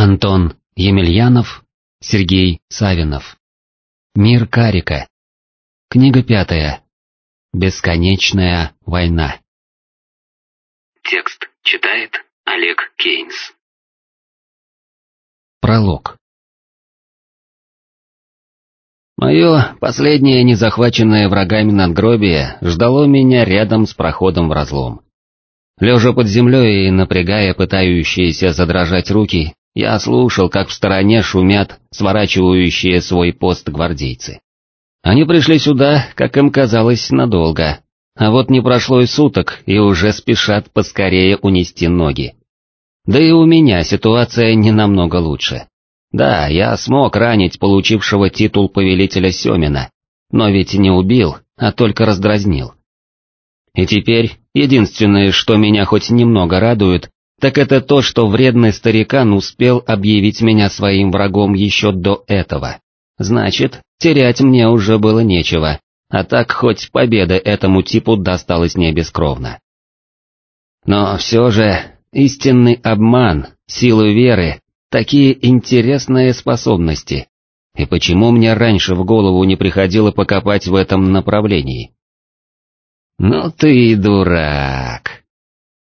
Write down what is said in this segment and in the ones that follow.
Антон Емельянов, Сергей Савинов. Мир Карика. Книга пятая. Бесконечная война. Текст читает Олег Кейнс. Пролог. Мое последнее незахваченное врагами надгробие ждало меня рядом с проходом в разлом. Лежа под землей и напрягая пытающиеся задрожать руки, я слушал, как в стороне шумят сворачивающие свой пост гвардейцы. Они пришли сюда, как им казалось, надолго, а вот не прошло и суток, и уже спешат поскорее унести ноги. Да и у меня ситуация не намного лучше. Да, я смог ранить получившего титул повелителя Семина, но ведь не убил, а только раздразнил. И теперь единственное, что меня хоть немного радует, так это то, что вредный старикан успел объявить меня своим врагом еще до этого. Значит, терять мне уже было нечего, а так хоть победа этому типу досталась не бескровно. Но все же, истинный обман, силу веры, такие интересные способности. И почему мне раньше в голову не приходило покопать в этом направлении? «Ну ты дурак!»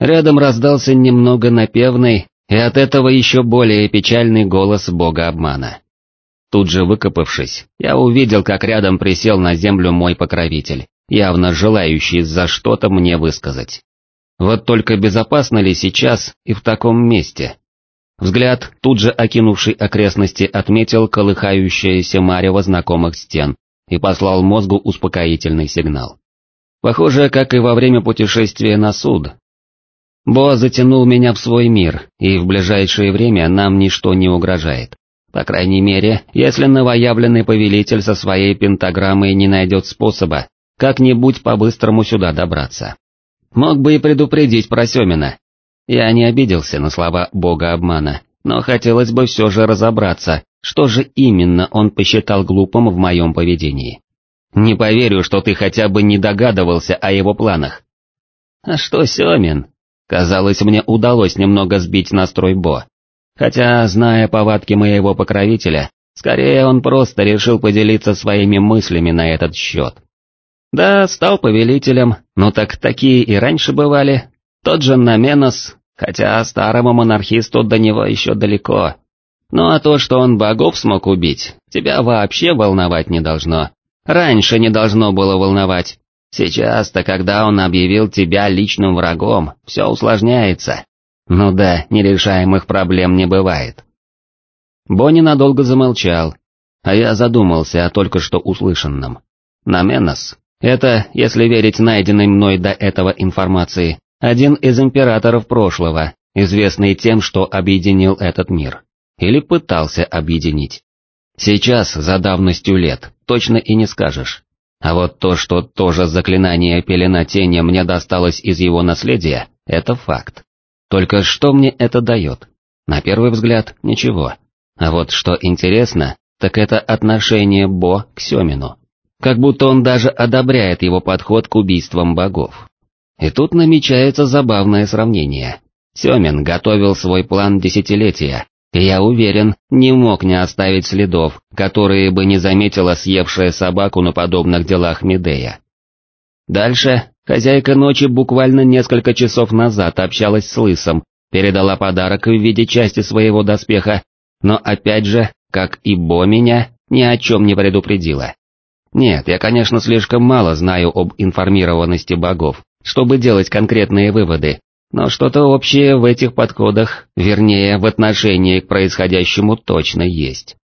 Рядом раздался немного напевный и от этого еще более печальный голос бога обмана. Тут же выкопавшись, я увидел, как рядом присел на землю мой покровитель, явно желающий за что-то мне высказать. Вот только безопасно ли сейчас и в таком месте? Взгляд, тут же окинувший окрестности, отметил колыхающееся марево знакомых стен и послал мозгу успокоительный сигнал. Похоже, как и во время путешествия на суд, Бо затянул меня в свой мир, и в ближайшее время нам ничто не угрожает. По крайней мере, если новоявленный повелитель со своей пентаграммой не найдет способа как-нибудь по-быстрому сюда добраться. Мог бы и предупредить про Семина. Я не обиделся на слова бога обмана, но хотелось бы все же разобраться, что же именно он посчитал глупым в моем поведении. Не поверю, что ты хотя бы не догадывался о его планах. А что Семин? Казалось, мне удалось немного сбить настрой Бо. Хотя, зная повадки моего покровителя, скорее он просто решил поделиться своими мыслями на этот счет. Да, стал повелителем, но так такие и раньше бывали. Тот же Наменос, хотя старому монархисту до него еще далеко. Ну а то, что он богов смог убить, тебя вообще волновать не должно. Раньше не должно было волновать. Сейчас-то, когда он объявил тебя личным врагом, все усложняется. Ну да, нерешаемых проблем не бывает. Бонни надолго замолчал, а я задумался о только что услышанном. Наменос — это, если верить найденной мной до этого информации, один из императоров прошлого, известный тем, что объединил этот мир. Или пытался объединить. Сейчас, за давностью лет, точно и не скажешь. А вот то, что тоже заклинание пелена тени мне досталось из его наследия, это факт. Только что мне это дает? На первый взгляд, ничего. А вот что интересно, так это отношение Бо к Семину. Как будто он даже одобряет его подход к убийствам богов. И тут намечается забавное сравнение. Семин готовил свой план десятилетия, я уверен, не мог не оставить следов, которые бы не заметила съевшая собаку на подобных делах Медея. Дальше, хозяйка ночи буквально несколько часов назад общалась с Лысом, передала подарок в виде части своего доспеха, но опять же, как и Бо меня, ни о чем не предупредила. Нет, я, конечно, слишком мало знаю об информированности богов, чтобы делать конкретные выводы, но что-то общее в этих подходах, вернее, в отношении к происходящему точно есть.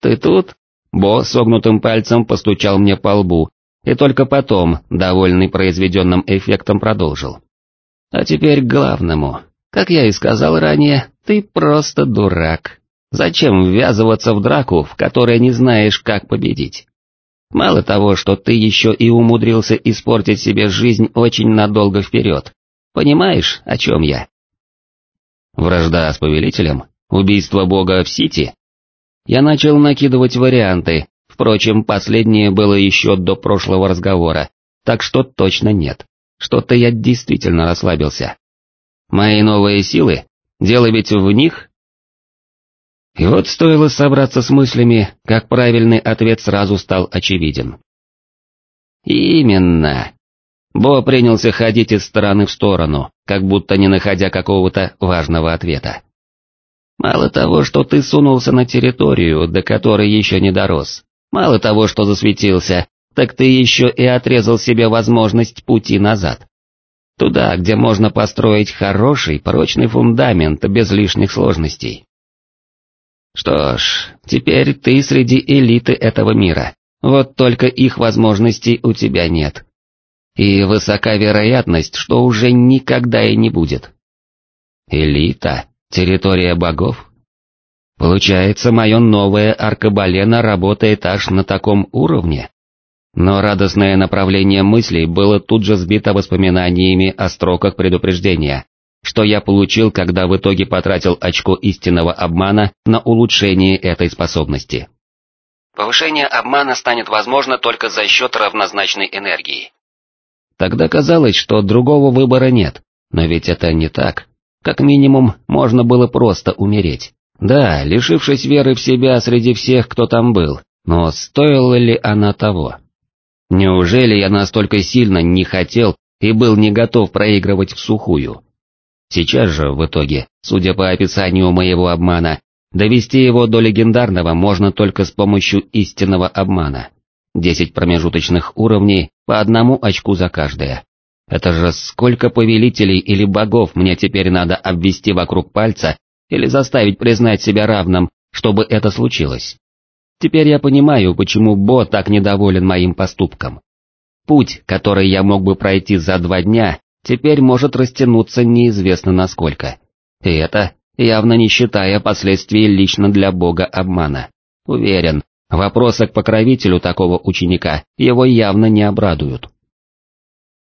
«Ты тут?» Бо согнутым пальцем постучал мне по лбу, и только потом, довольный произведенным эффектом, продолжил. «А теперь к главному. Как я и сказал ранее, ты просто дурак. Зачем ввязываться в драку, в которой не знаешь, как победить? Мало того, что ты еще и умудрился испортить себе жизнь очень надолго вперед, Понимаешь, о чем я? Вражда с повелителем? Убийство бога в Сити? Я начал накидывать варианты, впрочем, последнее было еще до прошлого разговора, так что точно нет. Что-то я действительно расслабился. Мои новые силы? Дело ведь в них? И вот стоило собраться с мыслями, как правильный ответ сразу стал очевиден. Именно. Бо принялся ходить из стороны в сторону, как будто не находя какого-то важного ответа. Мало того, что ты сунулся на территорию, до которой еще не дорос, мало того, что засветился, так ты еще и отрезал себе возможность пути назад. Туда, где можно построить хороший, прочный фундамент без лишних сложностей. Что ж, теперь ты среди элиты этого мира, вот только их возможностей у тебя нет. И высока вероятность, что уже никогда и не будет. Элита, территория богов? Получается, мое новое аркабалена работает аж на таком уровне? Но радостное направление мыслей было тут же сбито воспоминаниями о строках предупреждения, что я получил, когда в итоге потратил очко истинного обмана на улучшение этой способности. Повышение обмана станет возможно только за счет равнозначной энергии. Тогда казалось, что другого выбора нет, но ведь это не так. Как минимум, можно было просто умереть. Да, лишившись веры в себя среди всех, кто там был, но стоила ли она того? Неужели я настолько сильно не хотел и был не готов проигрывать в сухую? Сейчас же, в итоге, судя по описанию моего обмана, довести его до легендарного можно только с помощью истинного обмана. Десять промежуточных уровней по одному очку за каждое. Это же сколько повелителей или богов мне теперь надо обвести вокруг пальца или заставить признать себя равным, чтобы это случилось. Теперь я понимаю, почему Бо так недоволен моим поступком. Путь, который я мог бы пройти за два дня, теперь может растянуться неизвестно насколько. И это явно не считая последствий лично для бога обмана. Уверен, вопросы к покровителю такого ученика его явно не обрадуют.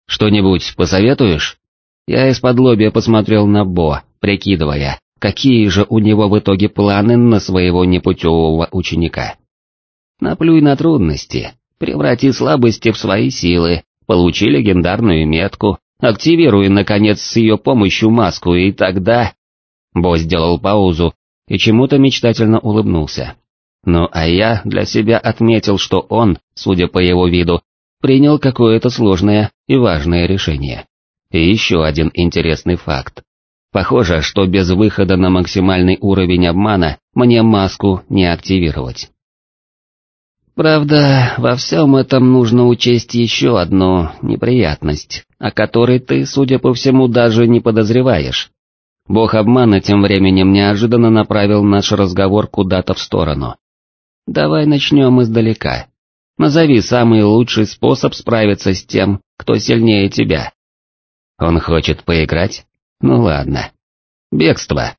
«Что-нибудь посоветуешь?» Я из-под лобья посмотрел на Бо, прикидывая, какие же у него в итоге планы на своего непутевого ученика. Наплюй на трудности, преврати слабости в свои силы, получи легендарную метку, активируй, наконец, с ее помощью маску, и тогда... Бо сделал паузу и чему-то мечтательно улыбнулся. Ну а я для себя отметил, что он, судя по его виду, принял какое-то сложное и важное решение. И еще один интересный факт. Похоже, что без выхода на максимальный уровень обмана мне маску не активировать. Правда, во всем этом нужно учесть еще одну неприятность, о которой ты, судя по всему, даже не подозреваешь. Бог обмана тем временем неожиданно направил наш разговор куда-то в сторону. Давай начнем издалека. Назови самый лучший способ справиться с тем, кто сильнее тебя. Он хочет поиграть? Ну ладно. Бегство.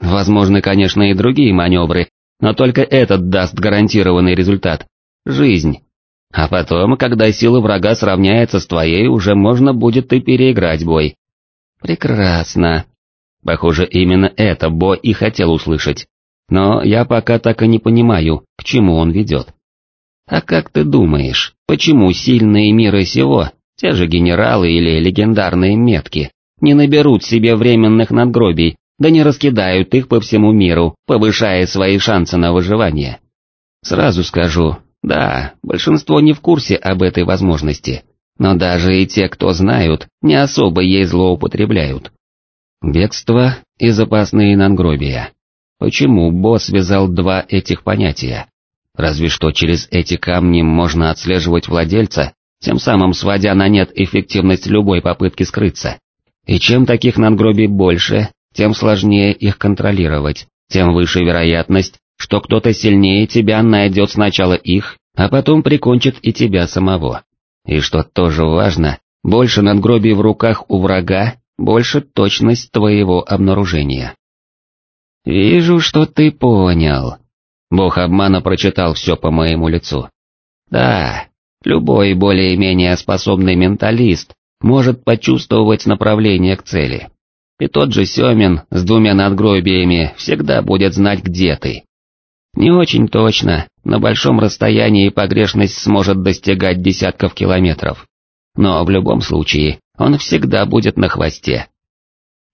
Возможны, конечно, и другие маневры, но только этот даст гарантированный результат. Жизнь. А потом, когда сила врага сравняется с твоей, уже можно будет и переиграть бой. Прекрасно. Похоже, именно это Бо и хотел услышать. Но я пока так и не понимаю, к чему он ведет. А как ты думаешь, почему сильные мира сего, те же генералы или легендарные метки, не наберут себе временных надгробий, да не раскидают их по всему миру, повышая свои шансы на выживание? Сразу скажу, да, большинство не в курсе об этой возможности, но даже и те, кто знают, не особо ей злоупотребляют. Бегство и запасные надгробия. Почему босс связал два этих понятия? Разве что через эти камни можно отслеживать владельца, тем самым сводя на нет эффективность любой попытки скрыться. И чем таких надгробий больше, тем сложнее их контролировать, тем выше вероятность, что кто-то сильнее тебя найдет сначала их, а потом прикончит и тебя самого. И что тоже важно, больше надгробий в руках у врага, больше точность твоего обнаружения. «Вижу, что ты понял», Бог обмана прочитал все по моему лицу. Да, любой более-менее способный менталист может почувствовать направление к цели. И тот же Семин с двумя надгробиями всегда будет знать, где ты. Не очень точно, на большом расстоянии погрешность сможет достигать десятков километров. Но в любом случае, он всегда будет на хвосте.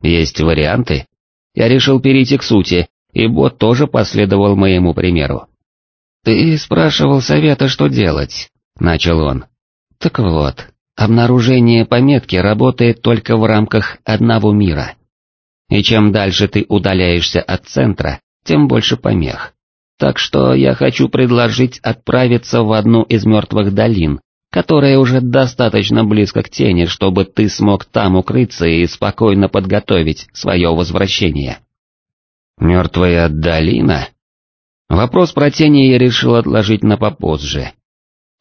Есть варианты? Я решил перейти к сути и бот тоже последовал моему примеру. «Ты спрашивал совета, что делать», — начал он. «Так вот, обнаружение пометки работает только в рамках одного мира. И чем дальше ты удаляешься от центра, тем больше помех. Так что я хочу предложить отправиться в одну из мертвых долин, которая уже достаточно близко к тени, чтобы ты смог там укрыться и спокойно подготовить свое возвращение. Мертвая долина? Вопрос про тени я решил отложить на попозже.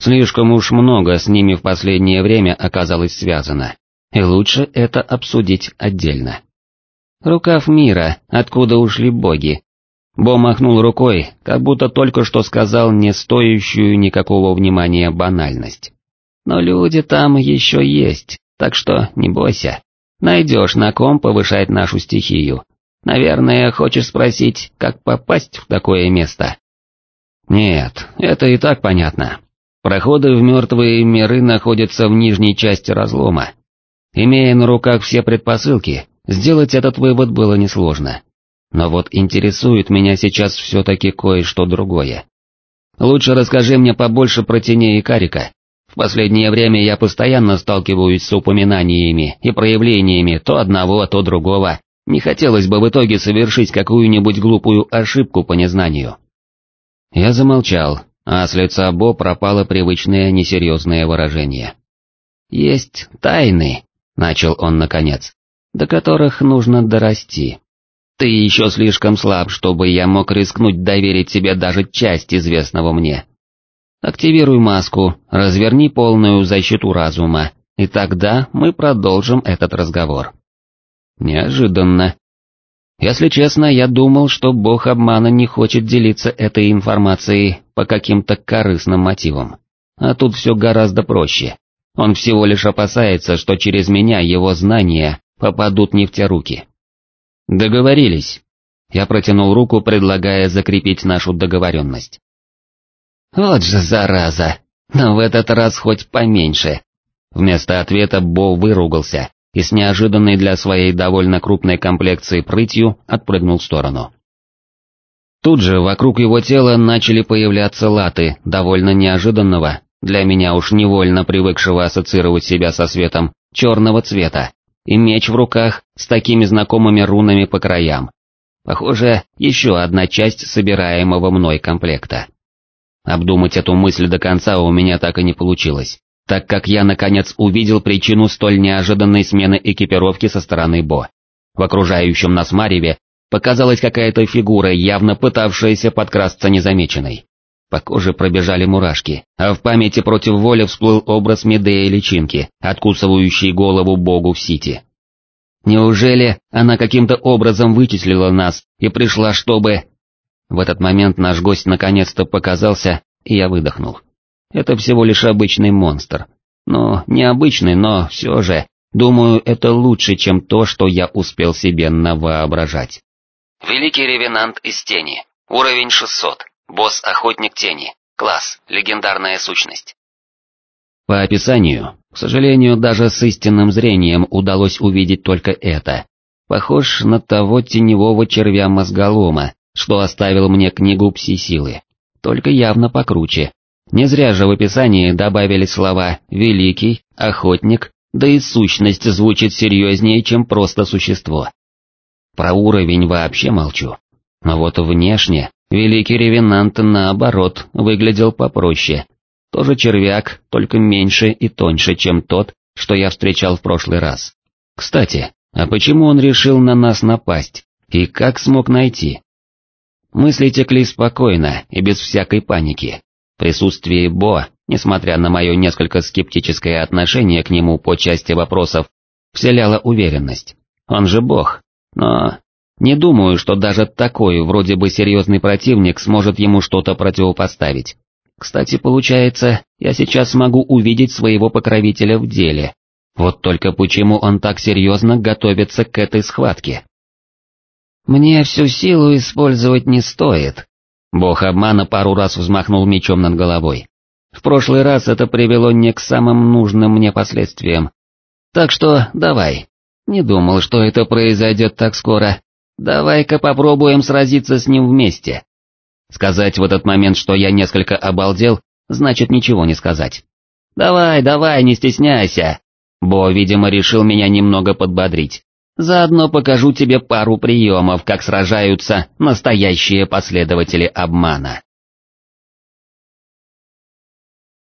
Слишком уж много с ними в последнее время оказалось связано, и лучше это обсудить отдельно. Рукав мира, откуда ушли боги. Бо махнул рукой, как будто только что сказал не стоящую никакого внимания банальность. Но люди там еще есть, так что не бойся. Найдешь на ком повышать нашу стихию. Наверное, хочешь спросить, как попасть в такое место? Нет, это и так понятно. Проходы в мертвые миры находятся в нижней части разлома. Имея на руках все предпосылки, сделать этот вывод было несложно. Но вот интересует меня сейчас все-таки кое-что другое. Лучше расскажи мне побольше про теней и карика, в последнее время я постоянно сталкиваюсь с упоминаниями и проявлениями то одного, то другого. Не хотелось бы в итоге совершить какую-нибудь глупую ошибку по незнанию. Я замолчал, а с лица Бо пропало привычное несерьезное выражение. «Есть тайны», — начал он наконец, — «до которых нужно дорасти. Ты еще слишком слаб, чтобы я мог рискнуть доверить тебе даже часть известного мне. Активируй маску, разверни полную защиту разума, и тогда мы продолжим этот разговор. Неожиданно. Если честно, я думал, что бог обмана не хочет делиться этой информацией по каким-то корыстным мотивам. А тут все гораздо проще. Он всего лишь опасается, что через меня его знания попадут не в те руки. Договорились. Я протянул руку, предлагая закрепить нашу договоренность. Вот же зараза, но в этот раз хоть поменьше. Вместо ответа Бо выругался и с неожиданной для своей довольно крупной комплекции прытью отпрыгнул в сторону. Тут же вокруг его тела начали появляться латы довольно неожиданного, для меня уж невольно привыкшего ассоциировать себя со светом, черного цвета, и меч в руках с такими знакомыми рунами по краям. Похоже, еще одна часть собираемого мной комплекта. Обдумать эту мысль до конца у меня так и не получилось, так как я наконец увидел причину столь неожиданной смены экипировки со стороны Бо. В окружающем нас Мареве показалась какая-то фигура, явно пытавшаяся подкрасться незамеченной. По коже пробежали мурашки, а в памяти против воли всплыл образ Медеи личинки, откусывающей голову богу в Сити. Неужели она каким-то образом вычислила нас и пришла, чтобы... В этот момент наш гость наконец-то показался, и я выдохнул. Это всего лишь обычный монстр. Ну, необычный, но все же, думаю, это лучше, чем то, что я успел себе навоображать. Великий ревенант из тени. Уровень 600. Босс-охотник тени. Класс. Легендарная сущность. По описанию, к сожалению, даже с истинным зрением удалось увидеть только это. Похож на того теневого червя-мозголома, что оставил мне книгу пси-силы, только явно покруче. Не зря же в описании добавили слова «великий», «охотник», да и сущность звучит серьезнее, чем просто существо. Про уровень вообще молчу. Но вот внешне, великий ревенант наоборот выглядел попроще. Тоже червяк, только меньше и тоньше, чем тот, что я встречал в прошлый раз. Кстати, а почему он решил на нас напасть, и как смог найти? Мысли текли спокойно и без всякой паники. Присутствие Бо, несмотря на мое несколько скептическое отношение к нему по части вопросов, вселяло уверенность. Он же бог, но... Не думаю, что даже такой вроде бы серьезный противник сможет ему что-то противопоставить. Кстати, получается, я сейчас могу увидеть своего покровителя в деле. Вот только почему он так серьезно готовится к этой схватке? Мне всю силу использовать не стоит. Бог обмана пару раз взмахнул мечом над головой. В прошлый раз это привело не к самым нужным мне последствиям. Так что давай. Не думал, что это произойдет так скоро. Давай-ка попробуем сразиться с ним вместе. Сказать в этот момент, что я несколько обалдел, значит ничего не сказать. «Давай, давай, не стесняйся!» Бо, видимо, решил меня немного подбодрить. Заодно покажу тебе пару приемов, как сражаются настоящие последователи обмана.